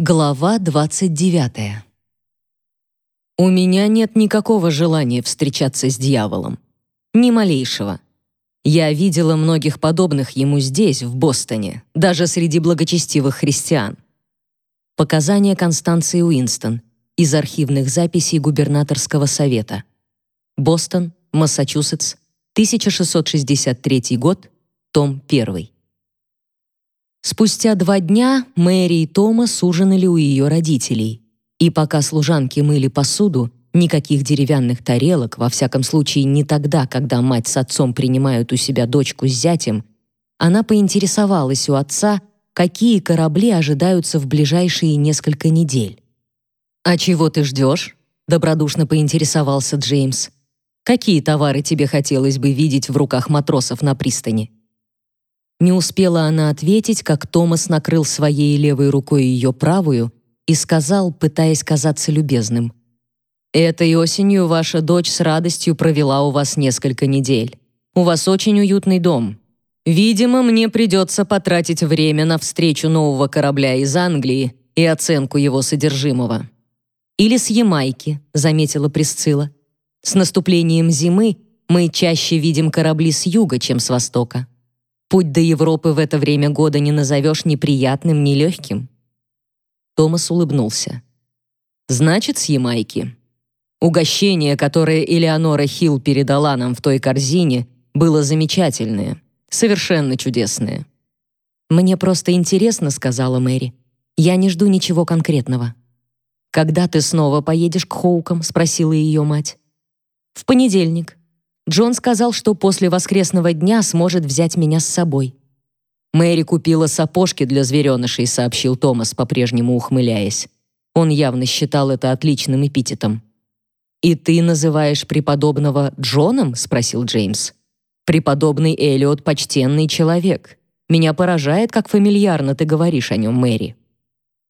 Глава 29. У меня нет никакого желания встречаться с дьяволом. Ни малейшего. Я видела многих подобных ему здесь, в Бостоне, даже среди благочестивых христиан. Показания Констанции Уинстон из архивных записей губернаторского совета. Бостон, Массачусетс, 1663 год, том 1. Спустя два дня Мэри и Томас ужинали у ее родителей. И пока служанки мыли посуду, никаких деревянных тарелок, во всяком случае не тогда, когда мать с отцом принимают у себя дочку с зятем, она поинтересовалась у отца, какие корабли ожидаются в ближайшие несколько недель. «А чего ты ждешь?» — добродушно поинтересовался Джеймс. «Какие товары тебе хотелось бы видеть в руках матросов на пристани?» Не успела она ответить, как Томас накрыл своей левой рукой ее правую и сказал, пытаясь казаться любезным: "Этой осенью ваша дочь с радостью провела у вас несколько недель. У вас очень уютный дом. Видимо, мне придется потратить время на встречу нового корабля из Англии и оценку его содержимого. Или с Ямайки", заметила Присцилла. "С наступлением зимы мы чаще видим корабли с юга, чем с востока". Путь до Европы в это время года не назовешь ни приятным, ни легким. Томас улыбнулся. Значит, с Ямайки. Угощение, которое Элеонора Хилл передала нам в той корзине, было замечательное, совершенно чудесное. Мне просто интересно, сказала Мэри. Я не жду ничего конкретного. Когда ты снова поедешь к Хоукам, спросила ее мать. В понедельник. Джон сказал, что после воскресного дня сможет взять меня с собой. Мэри купила сапожки для зверенышей, сообщил Томас, по-прежнему ухмыляясь. Он явно считал это отличным эпитетом. «И ты называешь преподобного Джоном?» — спросил Джеймс. «Преподобный Элиот — почтенный человек. Меня поражает, как фамильярно ты говоришь о нем, Мэри».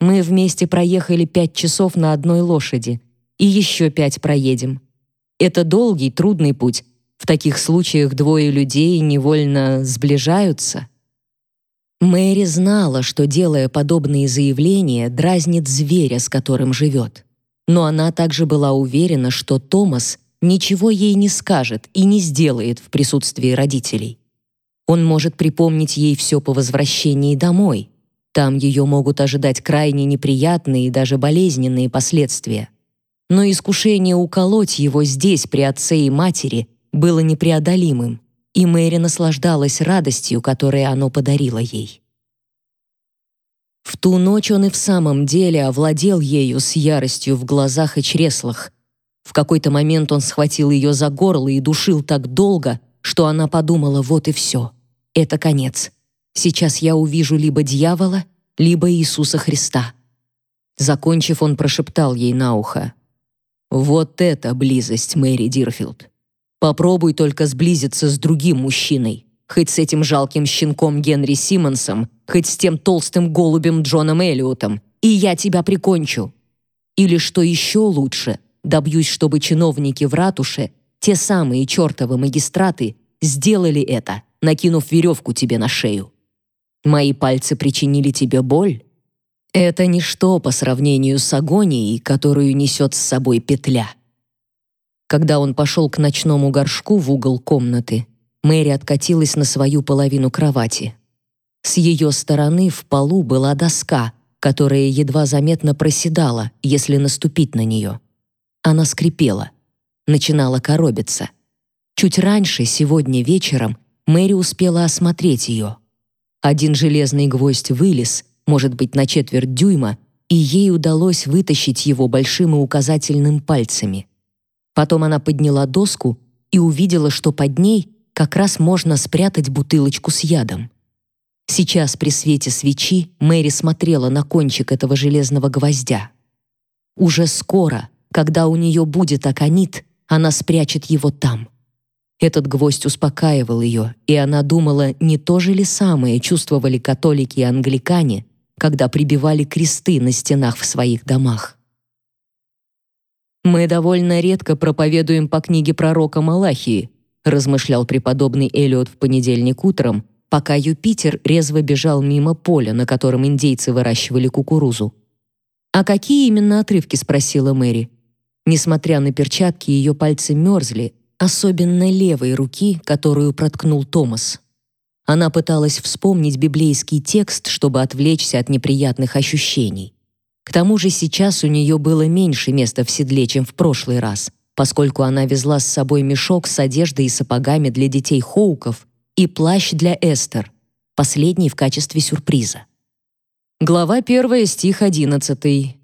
«Мы вместе проехали пять часов на одной лошади. И еще пять проедем. Это долгий, трудный путь, в таких случаях двое людей невольно сближаются. Мэри знала, что, делая подобные заявления, дразнит зверя, с которым живет. Но она также была уверена, что Томас ничего ей не скажет и не сделает в присутствии родителей. Он может припомнить ей все по возвращении домой. Там ее могут ожидать крайне неприятные и даже болезненные последствия. Но искушение уколоть его здесь при отце и матери было непреодолимым, и Мэри наслаждалась радостью, которую оно подарило ей. В ту ночь он и в самом деле овладел ею с яростью в глазах и чреслах. В какой-то момент он схватил ее за горло и душил так долго, что она подумала: вот и все, это конец. Сейчас я увижу либо дьявола, либо Иисуса Христа. Закончив, он прошептал ей на ухо: "Вот это близость, Мэри Дирфилд. Попробуй только сблизиться с другим мужчиной, хоть с этим жалким щенком Генри Симмонсом, хоть с тем толстым голубем Джоном Эллиотом, и я тебя прикончу. Или что еще лучше, добьюсь, чтобы чиновники в ратуше, те самые чертовы магистраты, сделали это, накинув веревку тебе на шею. Мои пальцы причинили тебе боль? Это ничто по сравнению с агонией, которую несет с собой петля. Когда он пошел к ночному горшку в угол комнаты, Мэри откатилась на свою половину кровати. С ее стороны в полу была доска, которая едва заметно проседала, если наступить на нее. Она скрипела, начинала коробиться. Чуть раньше, сегодня вечером, Мэри успела осмотреть ее. Один железный гвоздь вылез, может быть, на четверть дюйма, и ей удалось вытащить его большим и указательным пальцами. Потом она подняла доску и увидела, что под ней как раз можно спрятать бутылочку с ядом. Сейчас при свете свечи Мэри смотрела на кончик этого железного гвоздя. Уже скоро, когда у нее будет аконит, она спрячет его там. Этот гвоздь успокаивал ее, и она думала, не то же ли самое чувствовали католики и англикане, когда прибивали кресты на стенах в своих домах. Мы довольно редко проповедуем по книге пророка Малахии, размышлял преподобный Элиот в понедельник утром, пока Юпитер резво бежал мимо поля, на котором индейцы выращивали кукурузу. «А какие именно отрывки?» — спросила Мэри. Несмотря на перчатки, ее пальцы мерзли, особенно левой руки, которую проткнул Томас. Она пыталась вспомнить библейский текст, чтобы отвлечься от неприятных ощущений. К тому же сейчас у нее было меньше места в седле, чем в прошлый раз, поскольку она везла с собой мешок с одеждой и сапогами для детей Хоуков и плащ для Эстер, последний в качестве сюрприза. Глава 1, стих 11.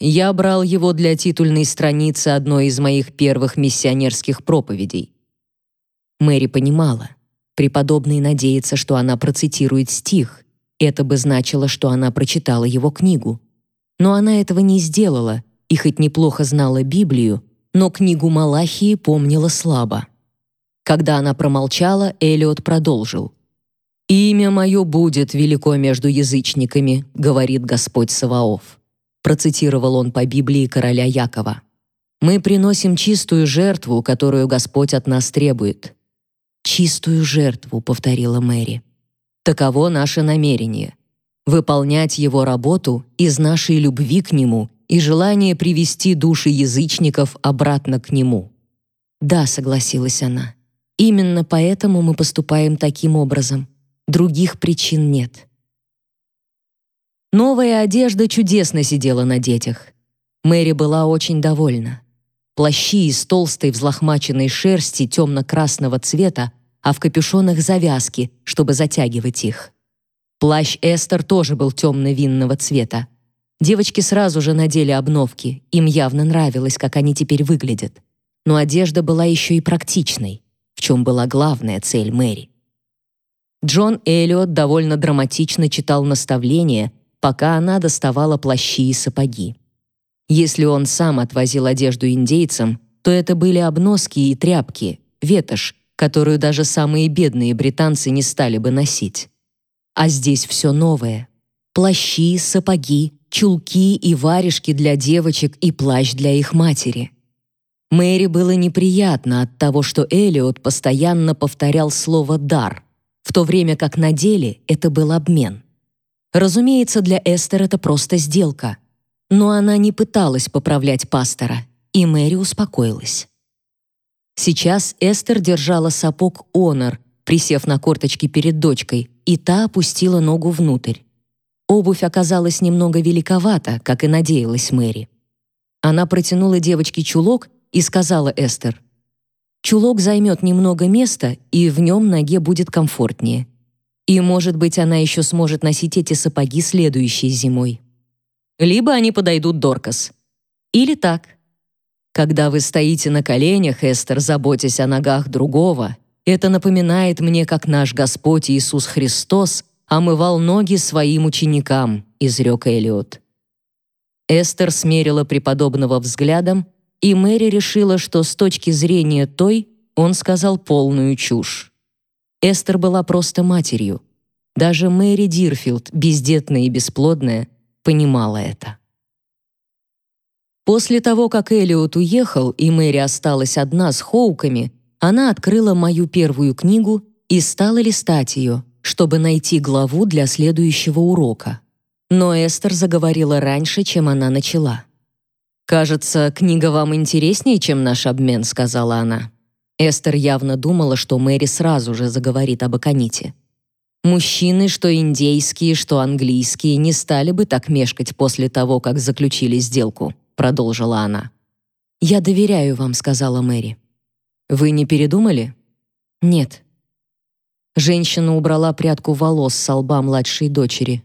Я брал его для титульной страницы одной из моих первых миссионерских проповедей. Мэри понимала. Преподобный надеется, что она процитирует стих. Это бы значило, что она прочитала его книгу. Но она этого не сделала, и хоть неплохо знала Библию, но книгу Малахии помнила слабо. Когда она промолчала, Элиот продолжил. «Имя мое будет велико между язычниками», — говорит Господь Саваоф процитировал он по Библии короля Якова. Мы приносим чистую жертву, которую Господь от нас требует. Чистую жертву, повторила Мэри. Таково наше намерение выполнять его работу из нашей любви к нему и желания привести души язычников обратно к нему. Да, согласилась она. Именно поэтому мы поступаем таким образом. Других причин нет. Новая одежда чудесно сидела на детях. Мэри была очень довольна. Плащи из толстой взлохмаченной шерсти темно-красного цвета, а в капюшонах завязки, чтобы затягивать их. Плащ Эстер тоже был темно-винного цвета. Девочки сразу же надели обновки, им явно нравилось, как они теперь выглядят. Но одежда была еще и практичной, в чем была главная цель Мэри. Джон Эллиот довольно драматично читал наставления, пока она доставала плащи и сапоги. Если он сам отвозил одежду индейцам, то это были обноски и тряпки, ветошь, которую даже самые бедные британцы не стали бы носить. А здесь все новое. Плащи, сапоги, чулки и варежки для девочек и плащ для их матери. Мэри было неприятно от того, что Элиот постоянно повторял слово «дар», в то время как на деле это был обмен. Разумеется, для Эстер это просто сделка. Но она не пыталась поправлять пастора, и Мэри успокоилась. Сейчас Эстер держала сапог Онор, присев на корточки перед дочкой, и та опустила ногу внутрь. Обувь оказалась немного великовата, как и надеялась Мэри. Она протянула девочке чулок и сказала Эстер, «Чулок займет немного места, и в нем ноге будет комфортнее. И, может быть, она еще сможет носить эти сапоги следующей зимой. Либо они подойдут Доркас. Или так. Когда вы стоите на коленях, Эстер, заботясь о ногах другого, это напоминает мне, как наш Господь Иисус Христос омывал ноги своим ученикам, изрек Элиот. Эстер смерила преподобного взглядом, и Мэри решила, что с точки зрения той он сказал полную чушь. Эстер была просто матерью. Даже Мэри Дирфилд, бездетная и бесплодная, понимала это. После того, как Элиот уехал и Мэри осталась одна с Хоуками, она открыла мою первую книгу и стала листать ее, чтобы найти главу для следующего урока. Но Эстер заговорила раньше, чем она начала. «Кажется, книга вам интереснее, чем наш обмен», — сказала она. Эстер явно думала, что Мэри сразу же заговорит об Аконите. Мужчины, что индейские, что английские, не стали бы так мешкать после того, как заключили сделку, продолжила она. Я доверяю вам, сказала Мэри. Вы не передумали? Нет. Женщина убрала прядку волос с лба младшей дочери.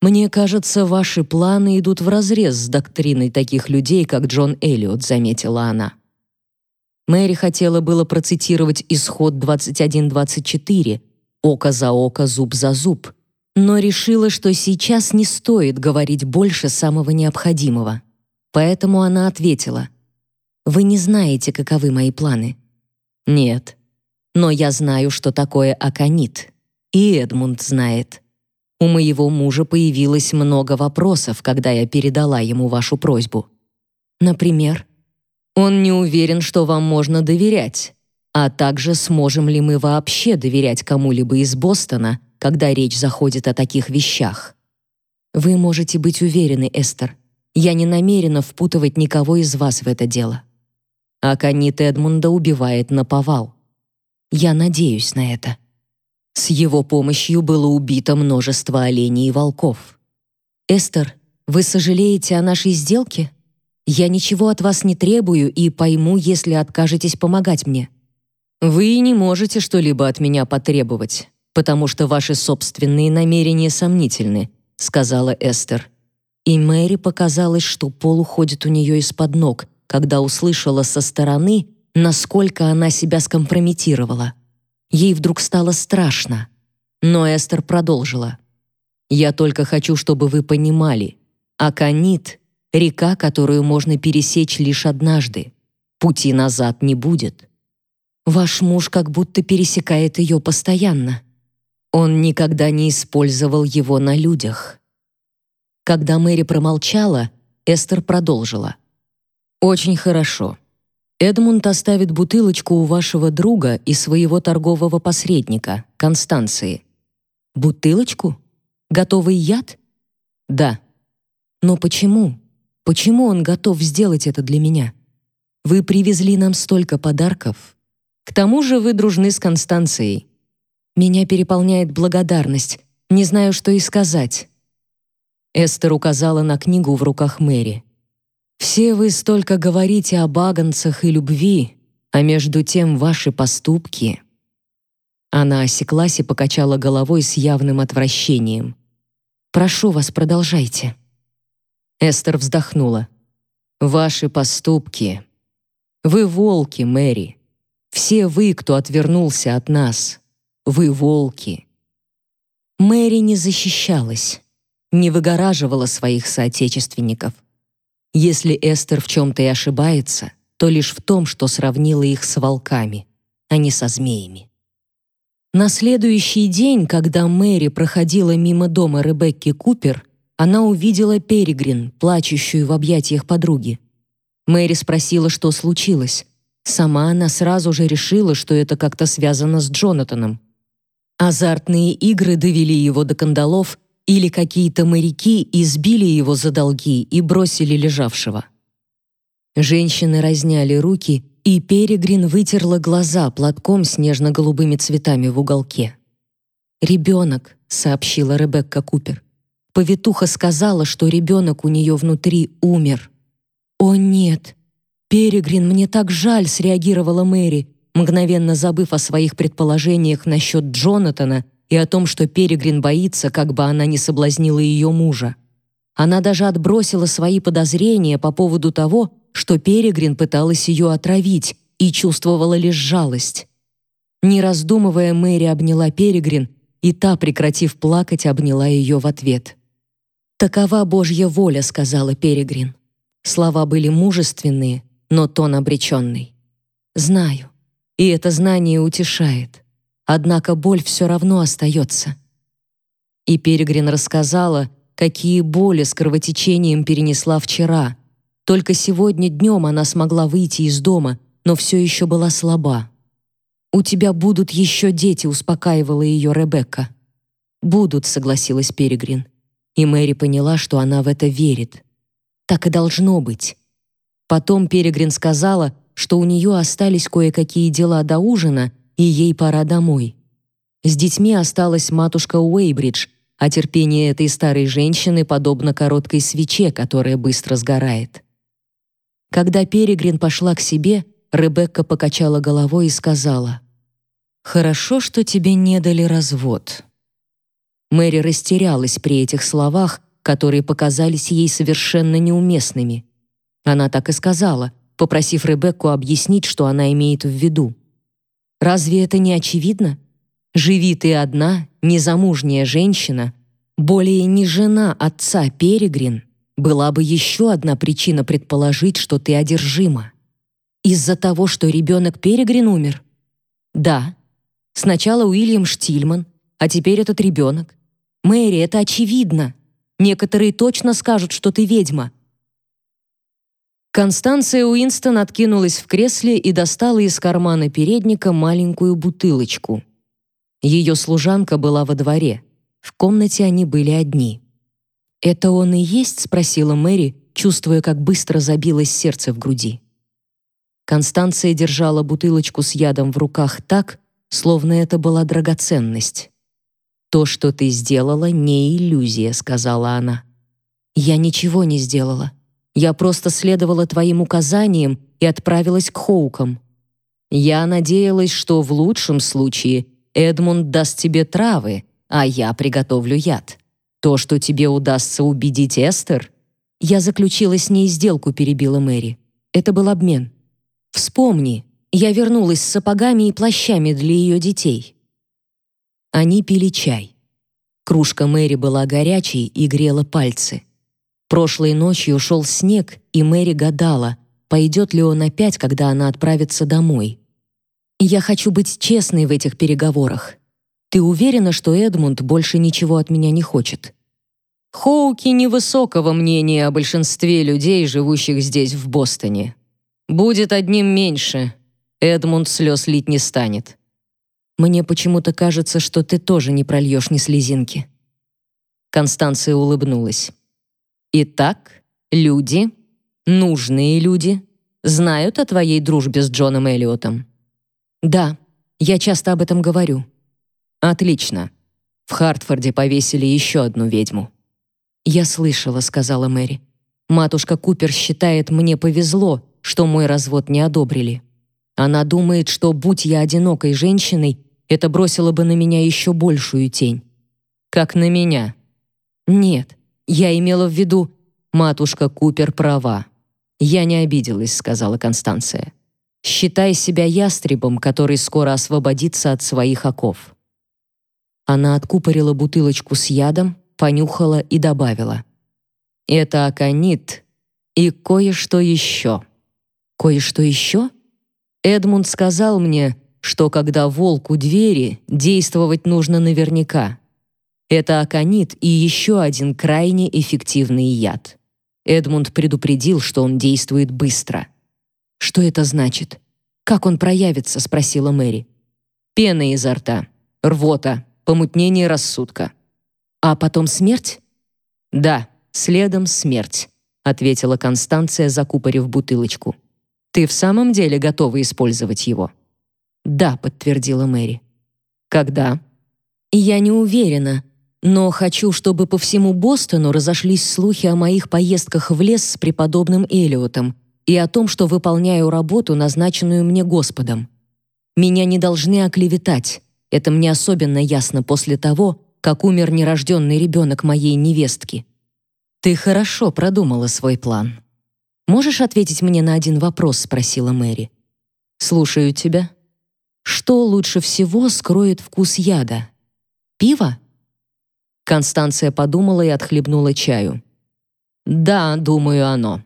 Мне кажется, ваши планы идут вразрез с доктриной таких людей, как Джон Эллиот, заметила она. Мэри хотела было процитировать исход 21:24 «Око за око, зуб за зуб», но решила, что сейчас не стоит говорить больше самого необходимого. Поэтому она ответила: "Вы не знаете, каковы мои планы". "Нет. Но я знаю, что такое аконит. И Эдмунд знает. У моего мужа появилось много вопросов, когда я передала ему вашу просьбу. Например, он не уверен, что вам можно доверять, а также сможем ли мы вообще доверять кому-либо из Бостона, когда речь заходит о таких вещах. Вы можете быть уверены, Эстер. Я не намерена впутывать никого из вас в это дело. Аконит Эдмунда убивает наповал. Я надеюсь на это. С его помощью было убито множество оленей и волков. Эстер, вы сожалеете о нашей сделке? Я ничего от вас не требую и пойму, если откажетесь помогать мне. Вы не можете что-либо от меня потребовать, потому что ваши собственные намерения сомнительны, сказала Эстер. И Мэри показалось, что пол уходит у нее из-под ног, когда услышала со стороны, насколько она себя скомпрометировала. Ей вдруг стало страшно. Но Эстер продолжила. «Я только хочу, чтобы вы понимали. Аконит — река, которую можно пересечь лишь однажды. Пути назад не будет. Ваш муж как будто пересекает ее постоянно. Он никогда не использовал его на людях». Когда Мэри промолчала, Эстер продолжила. Очень хорошо. Эдмунд оставит бутылочку у вашего друга и своего торгового посредника, Констанции. Бутылочку? Готовый яд? Да. Но почему? Почему он готов сделать это для меня? Вы привезли нам столько подарков. К тому же вы дружны с Констанцией. Меня переполняет благодарность. Не знаю, что и сказать. Эстер указала на книгу в руках Мэри. Все вы столько говорите о баганцах и любви, а между тем ваши поступки...» Она осеклась и покачала головой с явным отвращением. «Прошу вас, продолжайте». Эстер вздохнула. «Ваши поступки. Вы волки, Мэри. Все вы, кто отвернулся от нас. Вы волки». Мэри не защищалась, не выгораживала своих соотечественников. Если Эстер в чем-то и ошибается, то лишь в том, что сравнила их с волками, а не со змеями. На следующий день, когда Мэри проходила мимо дома Ребекки Купер, она увидела Перегрин, плачущую в объятиях подруги. Мэри спросила, что случилось. Сама она сразу же решила, что это как-то связано с Джонатаном. Азартные игры довели его до кандалов, или какие-то моряки избили его за долги и бросили лежавшего. Женщины разняли руки, и Перегрин вытерла глаза платком с нежно-голубыми цветами в уголке. «Ребенок», — сообщила Ребекка Купер. Повитуха сказала, что ребенок у нее внутри умер. «О, нет! Перегрин, мне так жаль!» — среагировала Мэри, мгновенно забыв о своих предположениях насчет Джонатана и о том, что Перегрин боится, как бы она не соблазнила ее мужа. Она даже отбросила свои подозрения по поводу того, что Перегрин пыталась ее отравить и чувствовала лишь жалость. Не раздумывая, Мэри обняла Перегрин, и та, прекратив плакать, обняла ее в ответ. «Такова Божья воля», — сказала Перегрин. Слова были мужественные, но тон обреченный. «Знаю, и это знание утешает. Однако боль все равно остается. И Перегрин рассказала, какие боли с кровотечением перенесла вчера. Только сегодня днем она смогла выйти из дома, но все еще была слаба. «У тебя будут еще дети», — успокаивала ее Ребекка. «Будут», — согласилась Перегрин. И Мэри поняла, что она в это верит. Так и должно быть. Потом Перегрин сказала, что у нее остались кое-какие дела до ужина, и ей пора домой. С детьми осталась матушка Уэйбридж, а терпение этой старой женщины подобно короткой свече, которая быстро сгорает. Когда Перегрин пошла к себе, Ребекка покачала головой и сказала, «Хорошо, что тебе не дали развод». Мэри растерялась при этих словах, которые показались ей совершенно неуместными. Она так и сказала, попросив Ребекку объяснить, что она имеет в виду. Разве это не очевидно? Живи ты одна, незамужняя женщина, более не жена отца Перегрин, была бы еще одна причина предположить, что ты одержима. Из-за того, что ребенок Перегрин умер? Да. Сначала Уильям Штильман, а теперь этот ребенок. Мэри, это очевидно. Некоторые точно скажут, что ты ведьма. Констанция Уинстон откинулась в кресле и достала из кармана передника маленькую бутылочку. Ее служанка была во дворе. В комнате они были одни. «Это он и есть?» — спросила Мэри, чувствуя, как быстро забилось сердце в груди. Констанция держала бутылочку с ядом в руках так, словно это была драгоценность. «То, что ты сделала, не иллюзия», — сказала она. «Я ничего не сделала. Я просто следовала твоим указаниям и отправилась к Хоукам. Я надеялась, что в лучшем случае Эдмунд даст тебе травы, а я приготовлю яд. То, что тебе удастся убедить Эстер...» «Я заключила с ней сделку», — перебила Мэри. «Это был обмен». Вспомни, я вернулась с сапогами и плащами для ее детей. Они пили чай. Кружка Мэри была горячей и грела пальцы. Прошлой ночью шел снег, и Мэри гадала, пойдет ли он опять, когда она отправится домой. «Я хочу быть честной в этих переговорах. Ты уверена, что Эдмунд больше ничего от меня не хочет?» Хоуки невысокого мнения о большинстве людей, живущих здесь, в Бостоне. Будет одним меньше. Эдмунд слез лить не станет. Мне почему-то кажется, что ты тоже не прольешь ни слезинки. Констанция улыбнулась. Итак, люди, нужные люди, знают о твоей дружбе с Джоном Эллиотом? Да, я часто об этом говорю. Отлично. В Хартфорде повесили еще одну ведьму. Я слышала, сказала Мэри. Матушка Купер считает, мне повезло, что мой развод не одобрили. Она думает, что, будь я одинокой женщиной, это бросило бы на меня еще большую тень. Как на меня. Нет, я имела в виду, матушка Купер права. Я не обиделась, сказала Констанция. Считай себя ястребом, который скоро освободится от своих оков. Она откупорила бутылочку с ядом, понюхала и добавила: "Это аконит и кое-что еще». Кое-что еще? Эдмунд сказал мне, что когда волк у двери, действовать нужно наверняка. Это аконит и еще один крайне эффективный яд. Эдмунд предупредил, что он действует быстро. «Что это значит? Как он проявится?» — спросила Мэри. «Пена изо рта, рвота, помутнение рассудка». «А потом смерть?» «Да, следом смерть», — ответила Констанция, закупорив бутылочку. Ты в самом деле готова использовать его? Да, подтвердила Мэри. Когда? Я не уверена, но хочу, чтобы по всему Бостону разошлись слухи о моих поездках в лес с преподобным Элиотом и о том, что выполняю работу, назначенную мне Господом. Меня не должны оклеветать. Это мне особенно ясно после того, как умер нерожденный ребенок моей невестки. Ты хорошо продумала свой план. «Можешь ответить мне на один вопрос?» — спросила Мэри. «Слушаю тебя. Что лучше всего скроет вкус яда? Пиво?» Констанция подумала и отхлебнула чаю. «Да, думаю, оно.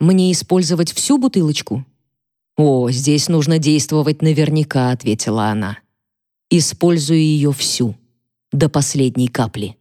Мне использовать всю бутылочку?» «О, здесь нужно действовать наверняка», — ответила она. «Использую ее всю, до последней капли».